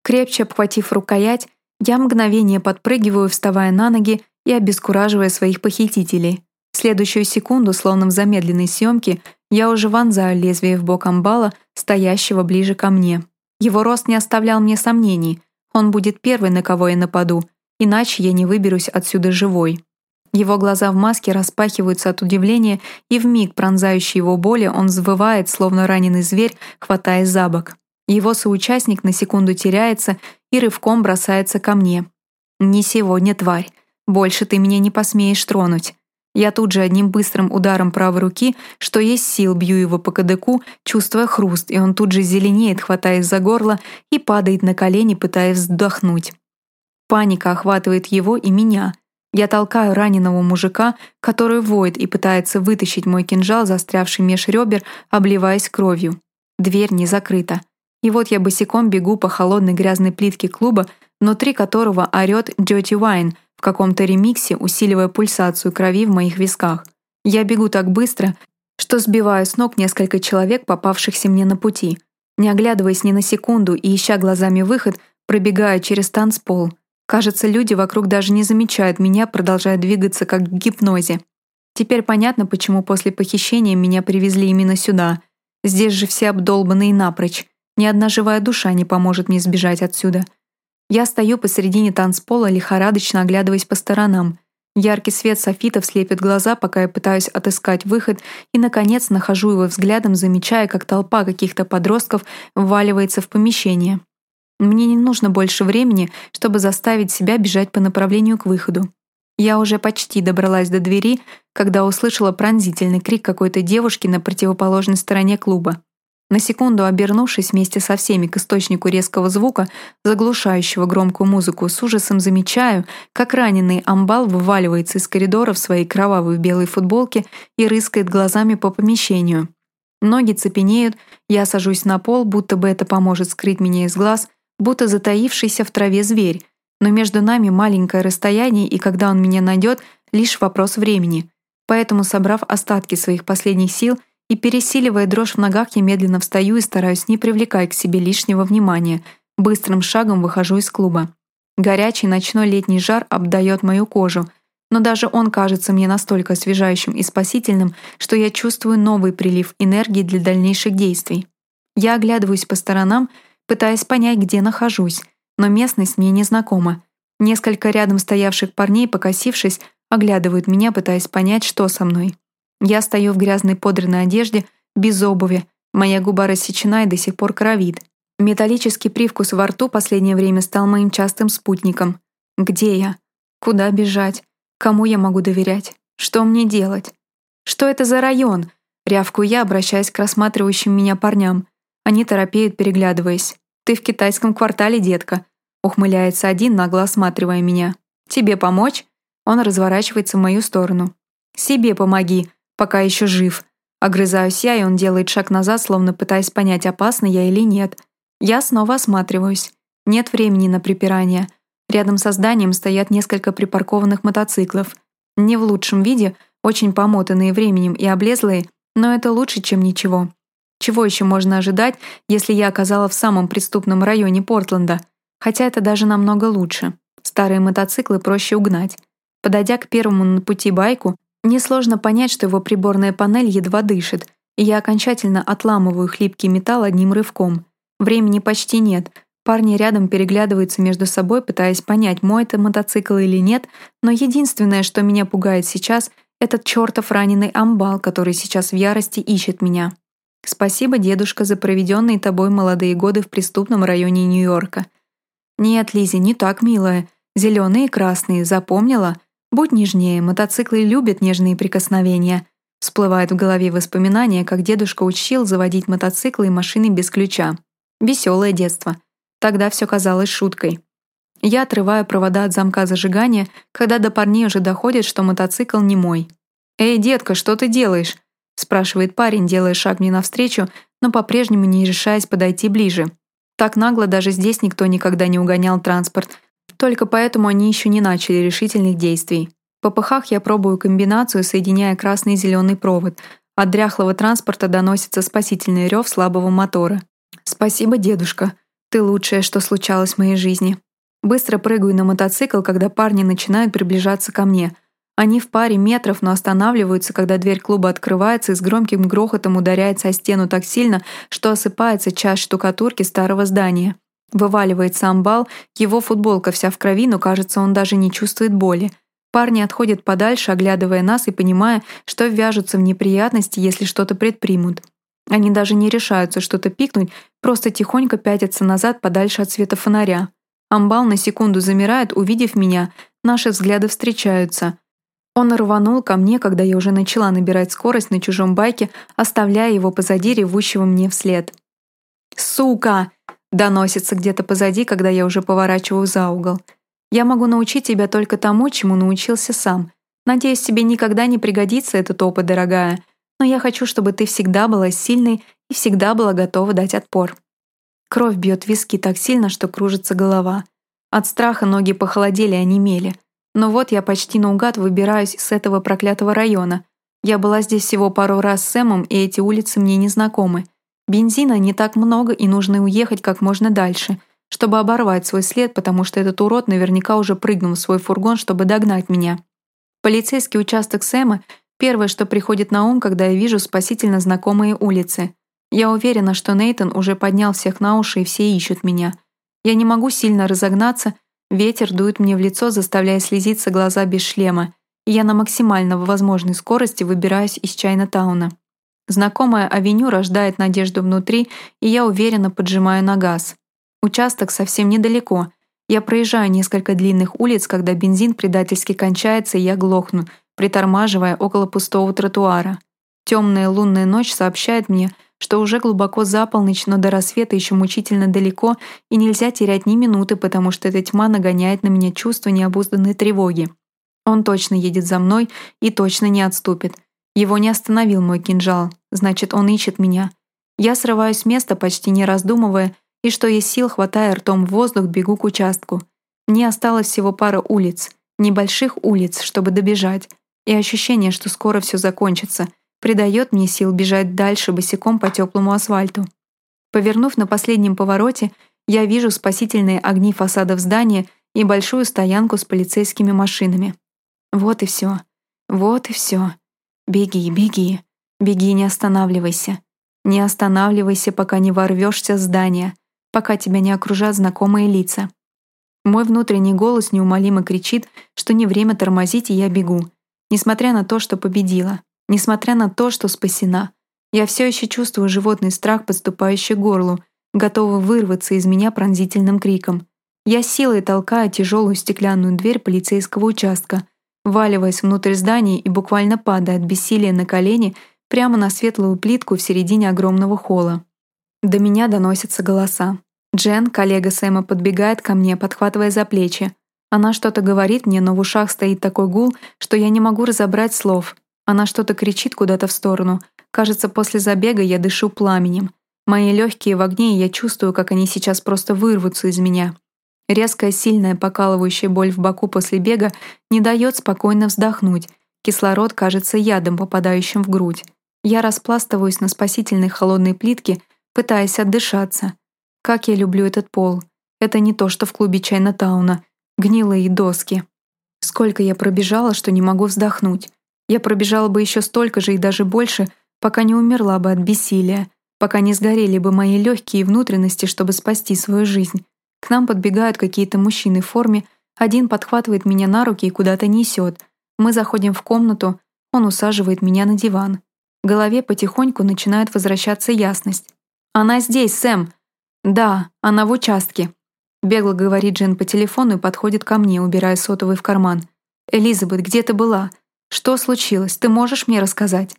Крепче обхватив рукоять, я мгновение подпрыгиваю, вставая на ноги и обескураживая своих похитителей. Следующую секунду, словно в замедленной съемке, я уже вонзаю лезвие в бок амбала, стоящего ближе ко мне. Его рост не оставлял мне сомнений. Он будет первый, на кого я нападу, иначе я не выберусь отсюда живой. Его глаза в маске распахиваются от удивления, и в миг пронзающей его боли он взвывает, словно раненый зверь, хватаясь за бок. Его соучастник на секунду теряется и рывком бросается ко мне. «Не сегодня, тварь. Больше ты меня не посмеешь тронуть. Я тут же одним быстрым ударом правой руки, что есть сил, бью его по кадыку, чувствуя хруст, и он тут же зеленеет, хватаясь за горло, и падает на колени, пытаясь вздохнуть. Паника охватывает его и меня. Я толкаю раненого мужика, который воет и пытается вытащить мой кинжал, застрявший меж ребер, обливаясь кровью. Дверь не закрыта. И вот я босиком бегу по холодной грязной плитке клуба, внутри которого орёт Dirty Wine — в каком-то ремиксе, усиливая пульсацию крови в моих висках. Я бегу так быстро, что сбиваю с ног несколько человек, попавшихся мне на пути. Не оглядываясь ни на секунду и ища глазами выход, пробегая через танцпол. Кажется, люди вокруг даже не замечают меня, продолжая двигаться как в гипнозе. Теперь понятно, почему после похищения меня привезли именно сюда. Здесь же все обдолбанные напрочь. Ни одна живая душа не поможет мне сбежать отсюда. Я стою посередине танцпола, лихорадочно оглядываясь по сторонам. Яркий свет софитов слепит глаза, пока я пытаюсь отыскать выход, и, наконец, нахожу его взглядом, замечая, как толпа каких-то подростков вваливается в помещение. Мне не нужно больше времени, чтобы заставить себя бежать по направлению к выходу. Я уже почти добралась до двери, когда услышала пронзительный крик какой-то девушки на противоположной стороне клуба. На секунду обернувшись вместе со всеми к источнику резкого звука, заглушающего громкую музыку, с ужасом замечаю, как раненый амбал вываливается из коридора в своей кровавой белой футболке и рыскает глазами по помещению. Ноги цепенеют, я сажусь на пол, будто бы это поможет скрыть меня из глаз, будто затаившийся в траве зверь, но между нами маленькое расстояние, и когда он меня найдет, лишь вопрос времени. Поэтому, собрав остатки своих последних сил, и, пересиливая дрожь в ногах, я медленно встаю и стараюсь не привлекать к себе лишнего внимания. Быстрым шагом выхожу из клуба. Горячий ночной летний жар обдает мою кожу, но даже он кажется мне настолько освежающим и спасительным, что я чувствую новый прилив энергии для дальнейших действий. Я оглядываюсь по сторонам, пытаясь понять, где нахожусь, но местность мне незнакома. Несколько рядом стоявших парней, покосившись, оглядывают меня, пытаясь понять, что со мной. Я стою в грязной подранной одежде, без обуви, моя губа рассечена и до сих пор кровит. Металлический привкус во рту последнее время стал моим частым спутником. Где я? Куда бежать? Кому я могу доверять? Что мне делать? Что это за район? Рявкую я, обращаясь к рассматривающим меня парням. Они торопеют, переглядываясь. «Ты в китайском квартале, детка», — ухмыляется один, нагло осматривая меня. «Тебе помочь?» Он разворачивается в мою сторону. «Себе помоги», Пока еще жив. Огрызаюсь я, и он делает шаг назад, словно пытаясь понять, опасно я или нет. Я снова осматриваюсь. Нет времени на припирание. Рядом со зданием стоят несколько припаркованных мотоциклов. Не в лучшем виде, очень помотанные временем и облезлые, но это лучше, чем ничего. Чего еще можно ожидать, если я оказала в самом преступном районе Портленда? Хотя это даже намного лучше. Старые мотоциклы проще угнать. Подойдя к первому на пути байку, Несложно понять, что его приборная панель едва дышит, и я окончательно отламываю хлипкий металл одним рывком. Времени почти нет. Парни рядом переглядываются между собой, пытаясь понять, мой это мотоцикл или нет, но единственное, что меня пугает сейчас, этот чертов раненый амбал, который сейчас в ярости ищет меня. Спасибо, дедушка, за проведенные тобой молодые годы в преступном районе Нью-Йорка. Нет, Лизи, не так, милая. Зеленые и красные, запомнила? Будь нежнее, мотоциклы любят нежные прикосновения. Всплывает в голове воспоминания, как дедушка учил заводить мотоциклы и машины без ключа. Веселое детство. Тогда все казалось шуткой. Я отрываю провода от замка зажигания, когда до парней уже доходит, что мотоцикл не мой. «Эй, детка, что ты делаешь?» спрашивает парень, делая шаг мне навстречу, но по-прежнему не решаясь подойти ближе. Так нагло даже здесь никто никогда не угонял транспорт — только поэтому они еще не начали решительных действий. В попыхах я пробую комбинацию, соединяя красный и зеленый провод. От дряхлого транспорта доносится спасительный рев слабого мотора. «Спасибо, дедушка. Ты лучшее, что случалось в моей жизни». Быстро прыгаю на мотоцикл, когда парни начинают приближаться ко мне. Они в паре метров, но останавливаются, когда дверь клуба открывается и с громким грохотом ударяется о стену так сильно, что осыпается часть штукатурки старого здания. Вываливается амбал, его футболка вся в крови, но кажется, он даже не чувствует боли. Парни отходят подальше, оглядывая нас и понимая, что вяжутся в неприятности, если что-то предпримут. Они даже не решаются что-то пикнуть, просто тихонько пятятся назад подальше от света фонаря. Амбал на секунду замирает, увидев меня, наши взгляды встречаются. Он рванул ко мне, когда я уже начала набирать скорость на чужом байке, оставляя его позади ревущего мне вслед. «Сука!» Доносится где-то позади, когда я уже поворачиваю за угол. Я могу научить тебя только тому, чему научился сам. Надеюсь, тебе никогда не пригодится этот опыт, дорогая, но я хочу, чтобы ты всегда была сильной и всегда была готова дать отпор. Кровь бьет виски так сильно, что кружится голова. От страха ноги похолодели и онемели. Но вот я почти наугад выбираюсь с этого проклятого района. Я была здесь всего пару раз с Сэмом, и эти улицы мне не знакомы. Бензина не так много и нужно уехать как можно дальше, чтобы оборвать свой след, потому что этот урод наверняка уже прыгнул в свой фургон, чтобы догнать меня. Полицейский участок Сэма — первое, что приходит на ум, когда я вижу спасительно знакомые улицы. Я уверена, что Нейтон уже поднял всех на уши и все ищут меня. Я не могу сильно разогнаться, ветер дует мне в лицо, заставляя слезиться глаза без шлема, я на максимально возможной скорости выбираюсь из Чайна-тауна. Знакомая авеню рождает надежду внутри, и я уверенно поджимаю на газ. Участок совсем недалеко. Я проезжаю несколько длинных улиц, когда бензин предательски кончается, и я глохну, притормаживая около пустого тротуара. Темная лунная ночь сообщает мне, что уже глубоко за но до рассвета еще мучительно далеко, и нельзя терять ни минуты, потому что эта тьма нагоняет на меня чувство необузданной тревоги. Он точно едет за мной и точно не отступит. Его не остановил мой кинжал, значит, он ищет меня. Я срываюсь с места, почти не раздумывая, и что есть сил, хватая ртом в воздух, бегу к участку. Мне осталось всего пара улиц, небольших улиц, чтобы добежать, и ощущение, что скоро все закончится, придает мне сил бежать дальше босиком по теплому асфальту. Повернув на последнем повороте, я вижу спасительные огни фасадов здания и большую стоянку с полицейскими машинами. Вот и все. Вот и все. Беги, беги. Беги, не останавливайся. Не останавливайся, пока не ворвешься в здание, пока тебя не окружат знакомые лица. Мой внутренний голос неумолимо кричит, что не время тормозить, и я бегу. Несмотря на то, что победила. Несмотря на то, что спасена. Я все еще чувствую животный страх, подступающий к горлу, готовый вырваться из меня пронзительным криком. Я силой толкаю тяжелую стеклянную дверь полицейского участка, валиваясь внутрь здания и буквально падая от бессилия на колени прямо на светлую плитку в середине огромного холла. До меня доносятся голоса. Джен, коллега Сэма, подбегает ко мне, подхватывая за плечи. Она что-то говорит мне, но в ушах стоит такой гул, что я не могу разобрать слов. Она что-то кричит куда-то в сторону. Кажется, после забега я дышу пламенем. Мои легкие в огне, и я чувствую, как они сейчас просто вырвутся из меня. Резкая, сильная, покалывающая боль в боку после бега не дает спокойно вздохнуть. Кислород кажется ядом, попадающим в грудь. Я распластываюсь на спасительной холодной плитке, пытаясь отдышаться. Как я люблю этот пол. Это не то, что в клубе Чайна-тауна. Гнилые доски. Сколько я пробежала, что не могу вздохнуть. Я пробежала бы еще столько же и даже больше, пока не умерла бы от бессилия, пока не сгорели бы мои легкие внутренности, чтобы спасти свою жизнь. К нам подбегают какие-то мужчины в форме, один подхватывает меня на руки и куда-то несет. Мы заходим в комнату, он усаживает меня на диван. В голове потихоньку начинает возвращаться ясность. «Она здесь, Сэм!» «Да, она в участке», — бегло говорит Джен по телефону и подходит ко мне, убирая сотовый в карман. «Элизабет, где ты была? Что случилось? Ты можешь мне рассказать?»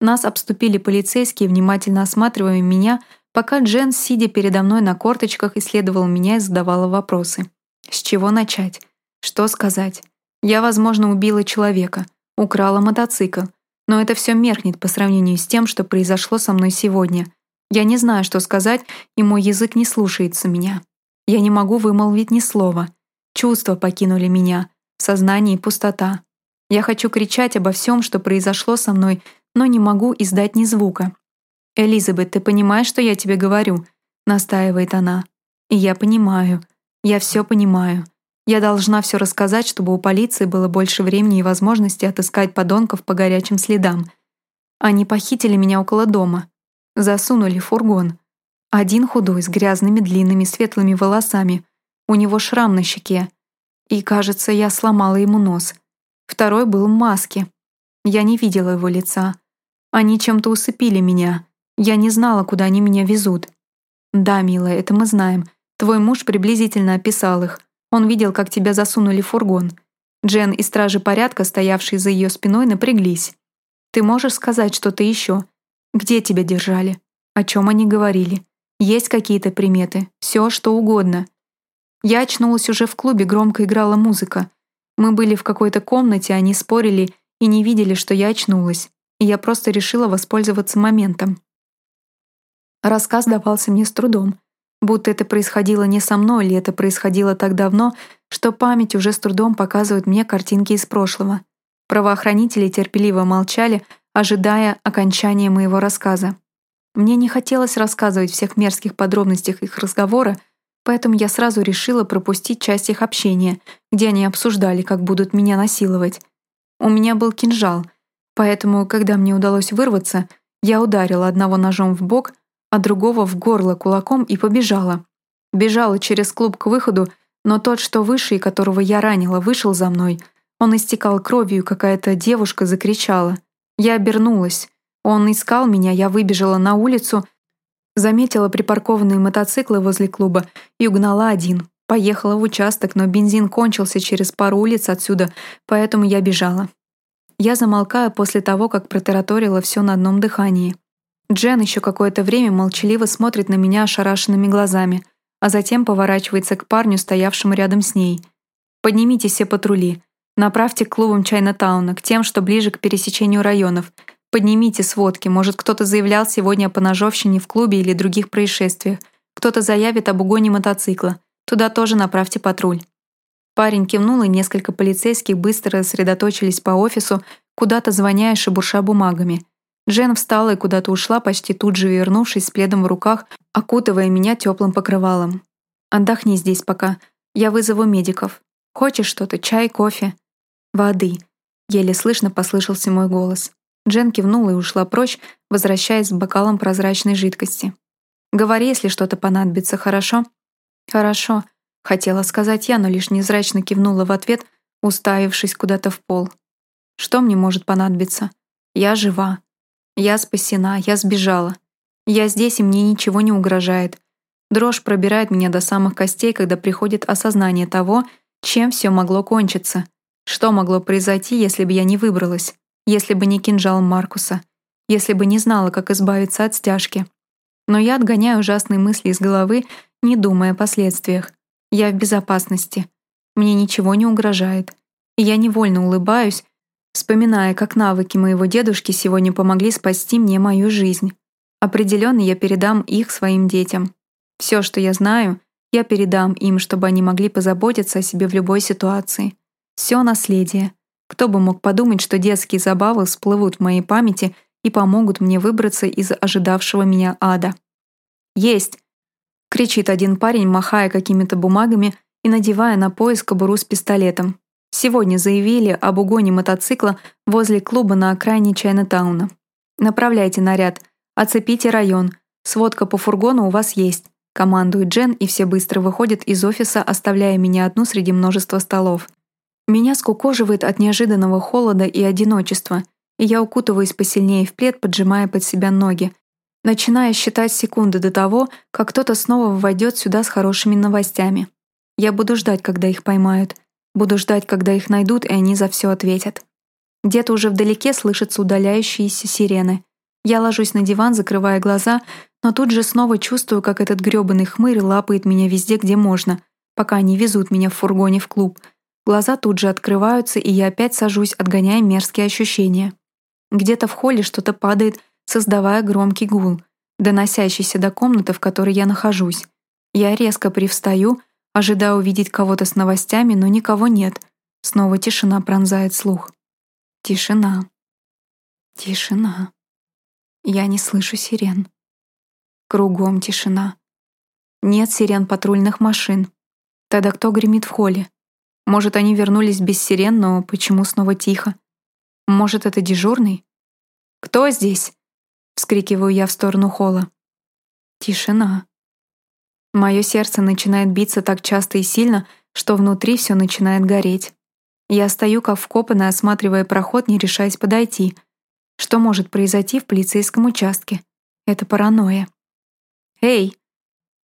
Нас обступили полицейские, внимательно осматривая меня, пока Джен, сидя передо мной на корточках, исследовала меня и задавала вопросы. С чего начать? Что сказать? Я, возможно, убила человека, украла мотоцикл, но это все меркнет по сравнению с тем, что произошло со мной сегодня. Я не знаю, что сказать, и мой язык не слушается меня. Я не могу вымолвить ни слова. Чувства покинули меня, в сознании пустота. Я хочу кричать обо всем, что произошло со мной, но не могу издать ни звука. «Элизабет, ты понимаешь, что я тебе говорю?» — настаивает она. И я понимаю. Я все понимаю. Я должна все рассказать, чтобы у полиции было больше времени и возможности отыскать подонков по горячим следам. Они похитили меня около дома. Засунули фургон. Один худой, с грязными длинными светлыми волосами. У него шрам на щеке. И, кажется, я сломала ему нос. Второй был в маске. Я не видела его лица. Они чем-то усыпили меня. Я не знала, куда они меня везут. Да, милая, это мы знаем. Твой муж приблизительно описал их. Он видел, как тебя засунули в фургон. Джен и стражи порядка, стоявшие за ее спиной, напряглись. Ты можешь сказать что-то еще? Где тебя держали? О чем они говорили? Есть какие-то приметы? Все, что угодно. Я очнулась уже в клубе, громко играла музыка. Мы были в какой-то комнате, они спорили и не видели, что я очнулась. И я просто решила воспользоваться моментом. Рассказ давался мне с трудом будто это происходило не со мной или это происходило так давно, что память уже с трудом показывает мне картинки из прошлого. Правоохранители терпеливо молчали, ожидая окончания моего рассказа. Мне не хотелось рассказывать всех мерзких подробностях их разговора, поэтому я сразу решила пропустить часть их общения, где они обсуждали, как будут меня насиловать. У меня был кинжал, поэтому, когда мне удалось вырваться, я ударила одного ножом в бок, а другого в горло кулаком и побежала. Бежала через клуб к выходу, но тот, что выше и которого я ранила, вышел за мной. Он истекал кровью, какая-то девушка закричала. Я обернулась. Он искал меня, я выбежала на улицу, заметила припаркованные мотоциклы возле клуба и угнала один. Поехала в участок, но бензин кончился через пару улиц отсюда, поэтому я бежала. Я замолкаю после того, как протараторила все на одном дыхании. Джен еще какое-то время молчаливо смотрит на меня ошарашенными глазами, а затем поворачивается к парню, стоявшему рядом с ней. «Поднимите все патрули. Направьте к клубам Чайна-тауна, к тем, что ближе к пересечению районов. Поднимите сводки, может, кто-то заявлял сегодня о поножовщине в клубе или других происшествиях. Кто-то заявит об угоне мотоцикла. Туда тоже направьте патруль». Парень кивнул, и несколько полицейских быстро рассредоточились по офису, куда-то звоня и шебурша бумагами. Джен встала и куда-то ушла, почти тут же вернувшись с пледом в руках, окутывая меня теплым покрывалом. «Отдохни здесь пока. Я вызову медиков. Хочешь что-то? Чай, кофе?» «Воды», — еле слышно послышался мой голос. Джен кивнула и ушла прочь, возвращаясь с бокалом прозрачной жидкости. «Говори, если что-то понадобится, хорошо?» «Хорошо», — хотела сказать я, но лишь незрачно кивнула в ответ, уставившись куда-то в пол. «Что мне может понадобиться? Я жива. Я спасена, я сбежала. Я здесь, и мне ничего не угрожает. Дрожь пробирает меня до самых костей, когда приходит осознание того, чем все могло кончиться. Что могло произойти, если бы я не выбралась? Если бы не кинжал Маркуса? Если бы не знала, как избавиться от стяжки? Но я отгоняю ужасные мысли из головы, не думая о последствиях. Я в безопасности. Мне ничего не угрожает. И я невольно улыбаюсь, вспоминая, как навыки моего дедушки сегодня помогли спасти мне мою жизнь. Определенно я передам их своим детям. Все, что я знаю, я передам им, чтобы они могли позаботиться о себе в любой ситуации. Все наследие. Кто бы мог подумать, что детские забавы всплывут в моей памяти и помогут мне выбраться из ожидавшего меня ада. «Есть!» — кричит один парень, махая какими-то бумагами и надевая на пояс кобуру с пистолетом. Сегодня заявили об угоне мотоцикла возле клуба на окраине Чайна-тауна. Направляйте наряд, оцепите район. Сводка по фургону у вас есть. Командует Джен, и все быстро выходят из офиса, оставляя меня одну среди множества столов. Меня скукоживает от неожиданного холода и одиночества, и я укутываюсь посильнее в плед, поджимая под себя ноги, начиная считать секунды до того, как кто-то снова войдет сюда с хорошими новостями. Я буду ждать, когда их поймают — Буду ждать, когда их найдут, и они за все ответят. Где-то уже вдалеке слышатся удаляющиеся сирены. Я ложусь на диван, закрывая глаза, но тут же снова чувствую, как этот грёбаный хмырь лапает меня везде, где можно, пока они везут меня в фургоне в клуб. Глаза тут же открываются, и я опять сажусь, отгоняя мерзкие ощущения. Где-то в холле что-то падает, создавая громкий гул, доносящийся до комнаты, в которой я нахожусь. Я резко привстаю, Ожидаю увидеть кого-то с новостями, но никого нет. Снова тишина пронзает слух. Тишина. Тишина. Я не слышу сирен. Кругом тишина. Нет сирен патрульных машин. Тогда кто гремит в холле? Может, они вернулись без сирен, но почему снова тихо? Может, это дежурный? «Кто здесь?» — вскрикиваю я в сторону холла. Тишина. Мое сердце начинает биться так часто и сильно, что внутри все начинает гореть. Я стою как вкопанная, осматривая проход, не решаясь подойти. Что может произойти в полицейском участке? Это паранойя. «Эй!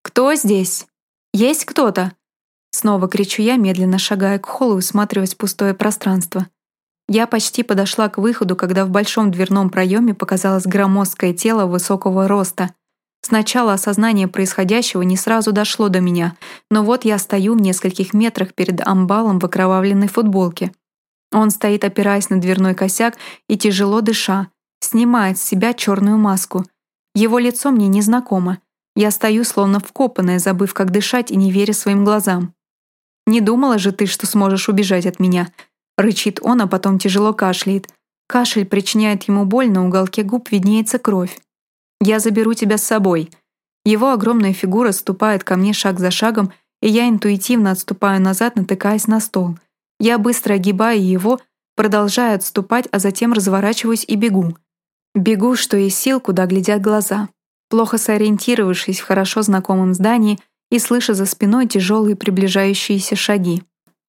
Кто здесь? Есть кто-то?» Снова кричу я, медленно шагая к холлу и всматриваясь в пустое пространство. Я почти подошла к выходу, когда в большом дверном проеме показалось громоздкое тело высокого роста — Сначала осознание происходящего не сразу дошло до меня, но вот я стою в нескольких метрах перед амбалом в окровавленной футболке. Он стоит, опираясь на дверной косяк и тяжело дыша, снимает с себя черную маску. Его лицо мне незнакомо. Я стою, словно вкопанная, забыв, как дышать и не веря своим глазам. «Не думала же ты, что сможешь убежать от меня?» Рычит он, а потом тяжело кашляет. Кашель причиняет ему боль, на уголке губ виднеется кровь. Я заберу тебя с собой». Его огромная фигура ступает ко мне шаг за шагом, и я интуитивно отступаю назад, натыкаясь на стол. Я быстро огибаю его, продолжаю отступать, а затем разворачиваюсь и бегу. Бегу, что из сил, куда глядят глаза. Плохо сориентировавшись в хорошо знакомом здании и слыша за спиной тяжелые приближающиеся шаги.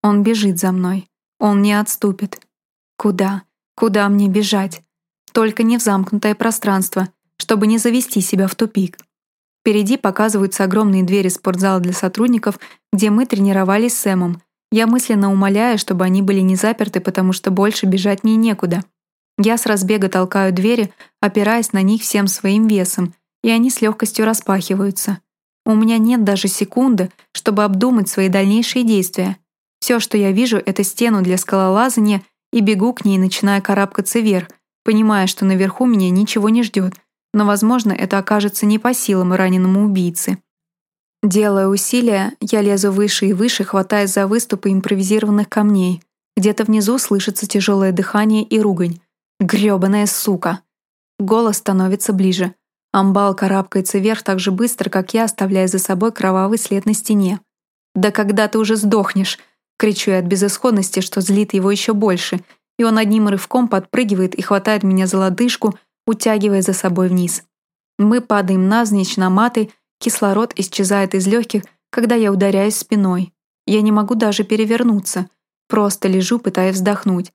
Он бежит за мной. Он не отступит. Куда? Куда мне бежать? Только не в замкнутое пространство, чтобы не завести себя в тупик. Впереди показываются огромные двери спортзала для сотрудников, где мы тренировались с Сэмом. Я мысленно умоляю, чтобы они были не заперты, потому что больше бежать мне некуда. Я с разбега толкаю двери, опираясь на них всем своим весом, и они с легкостью распахиваются. У меня нет даже секунды, чтобы обдумать свои дальнейшие действия. Все, что я вижу, это стену для скалолазания и бегу к ней, начиная карабкаться вверх, понимая, что наверху меня ничего не ждет, но, возможно, это окажется не по силам раненому убийце. Делая усилия, я лезу выше и выше, хватаясь за выступы импровизированных камней. Где-то внизу слышится тяжелое дыхание и ругань. Грёбаная сука! Голос становится ближе. Амбал карабкается вверх так же быстро, как я, оставляя за собой кровавый след на стене. «Да когда ты уже сдохнешь?» Кричу я от безысходности, что злит его еще больше, и он одним рывком подпрыгивает и хватает меня за лодыжку, утягивая за собой вниз. Мы падаем навзничь на маты, кислород исчезает из легких, когда я ударяюсь спиной. Я не могу даже перевернуться, просто лежу, пытаясь вздохнуть.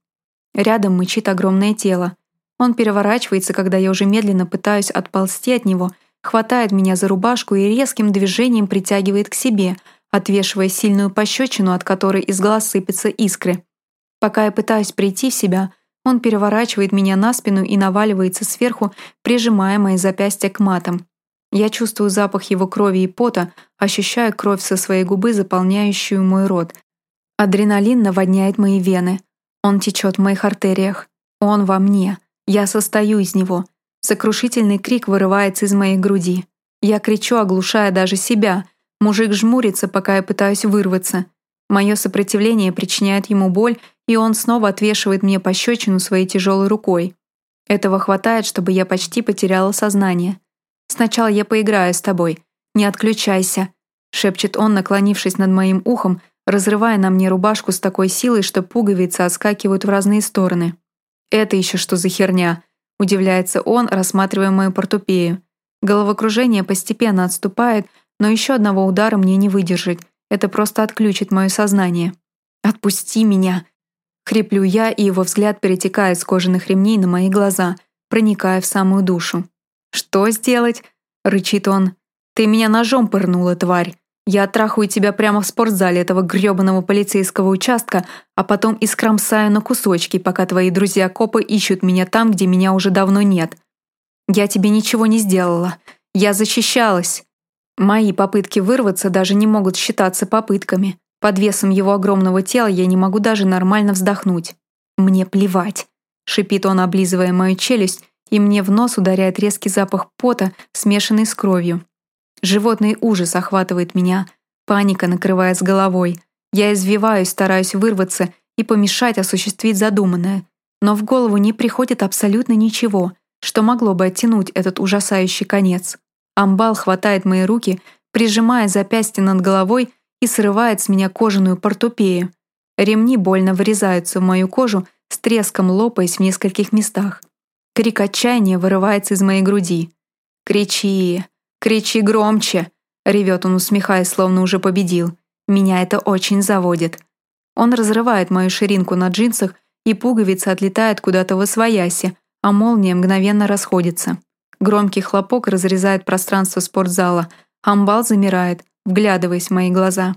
Рядом мычит огромное тело. Он переворачивается, когда я уже медленно пытаюсь отползти от него, хватает меня за рубашку и резким движением притягивает к себе — отвешивая сильную пощечину, от которой из глаз сыпятся искры. Пока я пытаюсь прийти в себя, он переворачивает меня на спину и наваливается сверху, прижимая мои запястья к матам. Я чувствую запах его крови и пота, ощущаю кровь со своей губы, заполняющую мой рот. Адреналин наводняет мои вены. Он течет в моих артериях. Он во мне. Я состою из него. Сокрушительный крик вырывается из моей груди. Я кричу, оглушая даже себя — Мужик жмурится, пока я пытаюсь вырваться. Мое сопротивление причиняет ему боль, и он снова отвешивает мне пощечину своей тяжелой рукой. Этого хватает, чтобы я почти потеряла сознание. «Сначала я поиграю с тобой. Не отключайся», — шепчет он, наклонившись над моим ухом, разрывая на мне рубашку с такой силой, что пуговицы отскакивают в разные стороны. «Это еще что за херня?» — удивляется он, рассматривая мою портупею. Головокружение постепенно отступает, но еще одного удара мне не выдержать. Это просто отключит мое сознание. «Отпусти меня!» Хриплю я, и его взгляд перетекает с кожаных ремней на мои глаза, проникая в самую душу. «Что сделать?» — рычит он. «Ты меня ножом пырнула, тварь. Я оттрахаю тебя прямо в спортзале этого грёбаного полицейского участка, а потом искромсаю на кусочки, пока твои друзья-копы ищут меня там, где меня уже давно нет. Я тебе ничего не сделала. Я защищалась. Мои попытки вырваться даже не могут считаться попытками. Под весом его огромного тела я не могу даже нормально вздохнуть. «Мне плевать», — шипит он, облизывая мою челюсть, и мне в нос ударяет резкий запах пота, смешанный с кровью. Животный ужас охватывает меня, паника накрывает с головой. Я извиваюсь, стараюсь вырваться и помешать осуществить задуманное. Но в голову не приходит абсолютно ничего, что могло бы оттянуть этот ужасающий конец. Амбал хватает мои руки, прижимая запястье над головой и срывает с меня кожаную портупею. Ремни больно вырезаются в мою кожу, с треском лопаясь в нескольких местах. Крик отчаяния вырывается из моей груди. «Кричи! Кричи громче!» — ревет он, усмехаясь, словно уже победил. «Меня это очень заводит». Он разрывает мою ширинку на джинсах, и пуговица отлетает куда-то в освояси, а молния мгновенно расходится. Громкий хлопок разрезает пространство спортзала. Амбал замирает, вглядываясь в мои глаза.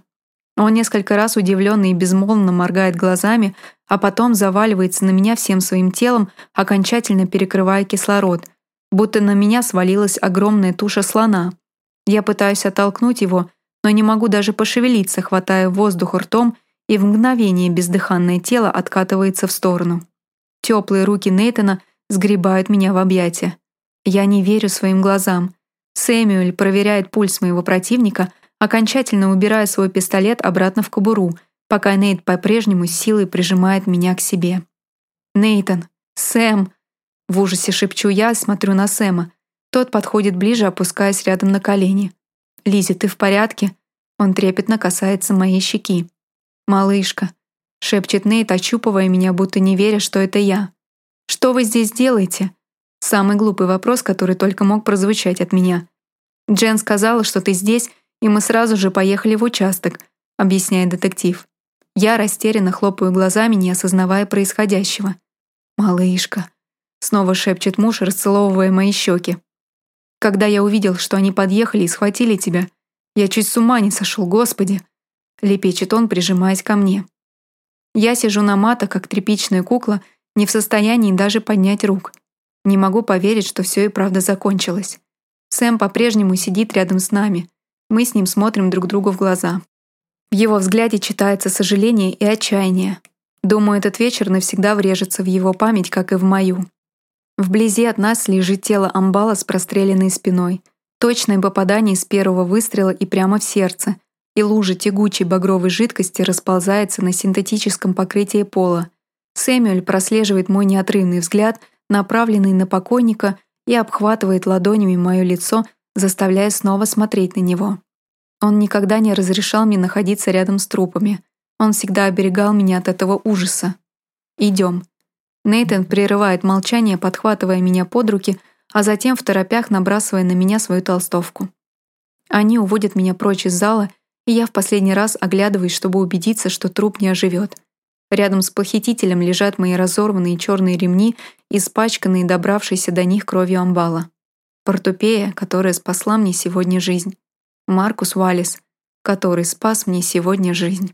Он несколько раз удивленно и безмолвно моргает глазами, а потом заваливается на меня всем своим телом, окончательно перекрывая кислород, будто на меня свалилась огромная туша слона. Я пытаюсь оттолкнуть его, но не могу даже пошевелиться, хватая воздух ртом, и в мгновение бездыханное тело откатывается в сторону. Теплые руки Нейтана сгребают меня в объятия. Я не верю своим глазам. Сэмюэль проверяет пульс моего противника, окончательно убирая свой пистолет обратно в кобуру, пока Нейт по-прежнему силой прижимает меня к себе. «Нейтан! Сэм!» В ужасе шепчу я, смотрю на Сэма. Тот подходит ближе, опускаясь рядом на колени. «Лизи, ты в порядке?» Он трепетно касается моей щеки. «Малышка», — шепчет Нейт, ощупывая меня, будто не веря, что это я. «Что вы здесь делаете?» Самый глупый вопрос, который только мог прозвучать от меня. «Джен сказала, что ты здесь, и мы сразу же поехали в участок», — объясняет детектив. Я растерянно хлопаю глазами, не осознавая происходящего. «Малышка», — снова шепчет муж, расцеловывая мои щеки. «Когда я увидел, что они подъехали и схватили тебя, я чуть с ума не сошел, господи!» — лепечет он, прижимаясь ко мне. Я сижу на мата, как тряпичная кукла, не в состоянии даже поднять рук. Не могу поверить, что все и правда закончилось. Сэм по-прежнему сидит рядом с нами. Мы с ним смотрим друг другу в глаза. В его взгляде читается сожаление и отчаяние. Думаю, этот вечер навсегда врежется в его память, как и в мою. Вблизи от нас лежит тело амбала с простреленной спиной. Точное попадание с первого выстрела и прямо в сердце. И лужа тягучей багровой жидкости расползается на синтетическом покрытии пола. Сэмюэль прослеживает мой неотрывный взгляд, направленный на покойника, и обхватывает ладонями мое лицо, заставляя снова смотреть на него. Он никогда не разрешал мне находиться рядом с трупами. Он всегда оберегал меня от этого ужаса. Идем. Нейтан прерывает молчание, подхватывая меня под руки, а затем в торопях набрасывая на меня свою толстовку. Они уводят меня прочь из зала, и я в последний раз оглядываюсь, чтобы убедиться, что труп не оживет. Рядом с похитителем лежат мои разорванные черные ремни, испачканные добравшиеся до них кровью амбала. Портупея, которая спасла мне сегодня жизнь. Маркус Уаллес, который спас мне сегодня жизнь.